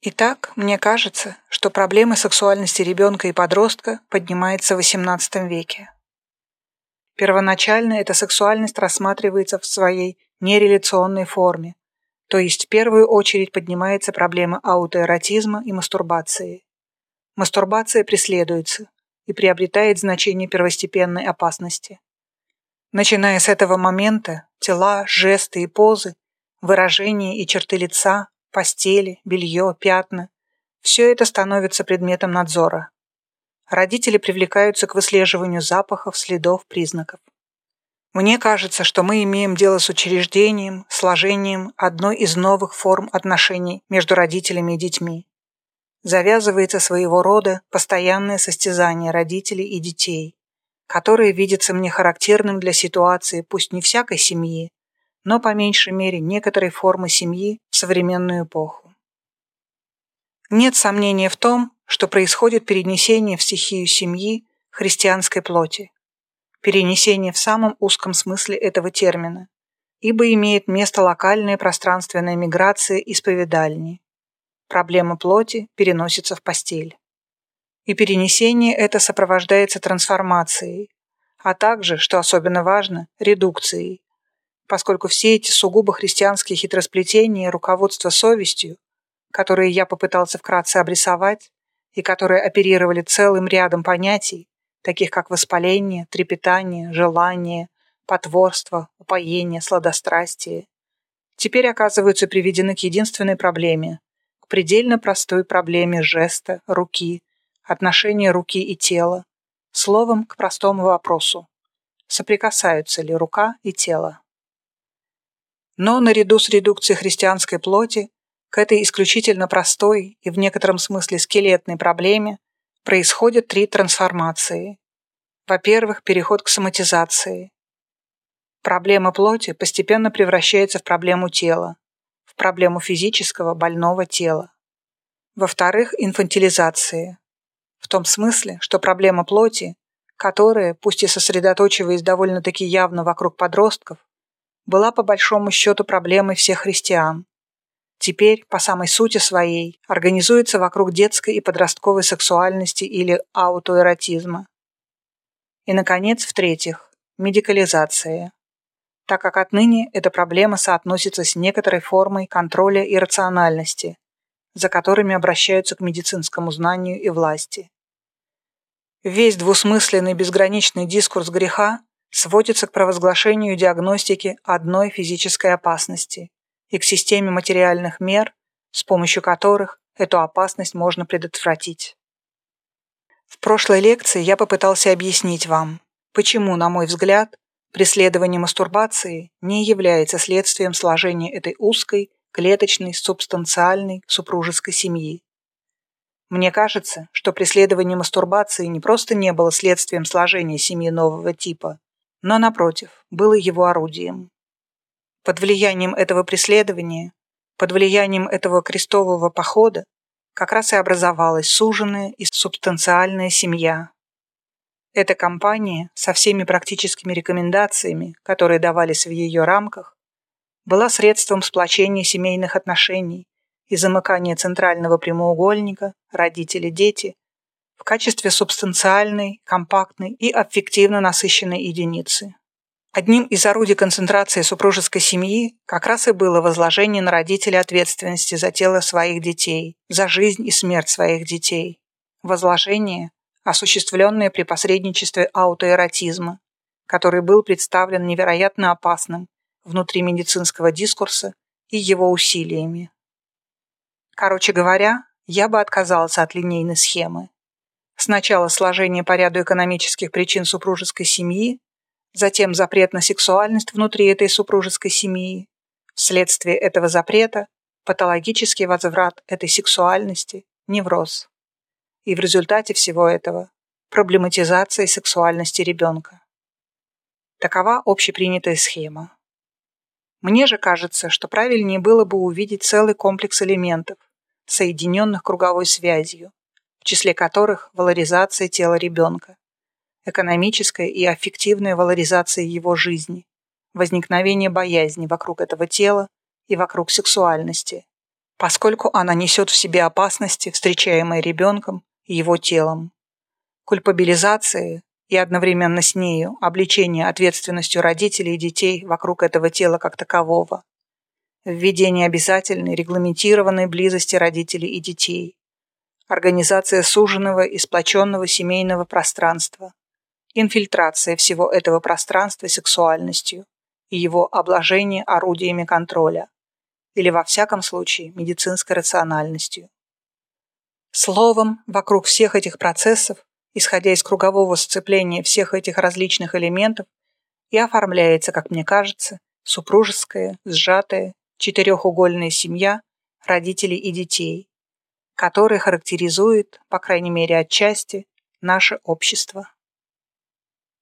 Итак, мне кажется, что проблема сексуальности ребенка и подростка поднимается в XVIII веке. Первоначально эта сексуальность рассматривается в своей нереляционной форме, то есть в первую очередь поднимается проблема аутоэротизма и мастурбации. Мастурбация преследуется и приобретает значение первостепенной опасности. Начиная с этого момента, тела, жесты и позы, выражения и черты лица, постели, белье, пятна – все это становится предметом надзора. Родители привлекаются к выслеживанию запахов, следов, признаков. Мне кажется, что мы имеем дело с учреждением, сложением одной из новых форм отношений между родителями и детьми. Завязывается своего рода постоянное состязание родителей и детей, которое видится мне характерным для ситуации пусть не всякой семьи, но по меньшей мере некоторой формы семьи в современную эпоху. Нет сомнения в том, что происходит перенесение в стихию семьи христианской плоти. Перенесение в самом узком смысле этого термина, ибо имеет место локальная пространственная миграция исповедальни. Проблема плоти переносится в постель и перенесение это сопровождается трансформацией, а также, что особенно важно, редукцией, поскольку все эти сугубо христианские хитросплетения руководства совестью, которые я попытался вкратце обрисовать и которые оперировали целым рядом понятий, таких как воспаление, трепетание, желание, потворство, упоение, сладострастие, теперь оказываются приведены к единственной проблеме, к предельно простой проблеме жеста, руки, отношения руки и тела, словом к простому вопросу, соприкасаются ли рука и тело. Но наряду с редукцией христианской плоти к этой исключительно простой и в некотором смысле скелетной проблеме происходят три трансформации. Во-первых, переход к соматизации. Проблема плоти постепенно превращается в проблему тела, в проблему физического больного тела. Во-вторых, инфантилизация в том смысле, что проблема плоти, которая, пусть и сосредоточиваясь довольно-таки явно вокруг подростков, была по большому счету проблемой всех христиан, теперь, по самой сути своей, организуется вокруг детской и подростковой сексуальности или аутоэротизма. И, наконец, в-третьих, медикализация, так как отныне эта проблема соотносится с некоторой формой контроля и рациональности, за которыми обращаются к медицинскому знанию и власти. Весь двусмысленный безграничный дискурс греха сводится к провозглашению диагностики одной физической опасности и к системе материальных мер, с помощью которых эту опасность можно предотвратить. В прошлой лекции я попытался объяснить вам, почему, на мой взгляд, преследование мастурбации не является следствием сложения этой узкой клеточной, субстанциальной супружеской семьи. Мне кажется, что преследование мастурбации не просто не было следствием сложения семьи нового типа, но, напротив, было его орудием. Под влиянием этого преследования, под влиянием этого крестового похода, как раз и образовалась суженная и субстанциальная семья. Эта компания со всеми практическими рекомендациями, которые давались в ее рамках, была средством сплочения семейных отношений и замыкания центрального прямоугольника родители-дети в качестве субстанциальной, компактной и аффективно насыщенной единицы. Одним из орудий концентрации супружеской семьи как раз и было возложение на родителей ответственности за тело своих детей, за жизнь и смерть своих детей. Возложение, осуществленное при посредничестве аутоэротизма, который был представлен невероятно опасным внутри медицинского дискурса и его усилиями. Короче говоря, я бы отказался от линейной схемы. Сначала сложение по ряду экономических причин супружеской семьи, затем запрет на сексуальность внутри этой супружеской семьи. Вследствие этого запрета патологический возврат этой сексуальности, невроз. И в результате всего этого проблематизация сексуальности ребенка. Такова общепринятая схема. Мне же кажется, что правильнее было бы увидеть целый комплекс элементов, соединенных круговой связью, числе которых валоризация тела ребенка, экономическая и аффективная валоризация его жизни, возникновение боязни вокруг этого тела и вокруг сексуальности, поскольку она несет в себе опасности, встречаемые ребенком и его телом. Кульпабилизация и одновременно с нею обличение ответственностью родителей и детей вокруг этого тела как такового. Введение обязательной регламентированной близости родителей и детей. Организация суженного и сплоченного семейного пространства. Инфильтрация всего этого пространства сексуальностью и его обложение орудиями контроля. Или во всяком случае медицинской рациональностью. Словом, вокруг всех этих процессов исходя из кругового сцепления всех этих различных элементов, и оформляется, как мне кажется, супружеская, сжатая, четырехугольная семья родителей и детей, которая характеризует, по крайней мере отчасти, наше общество.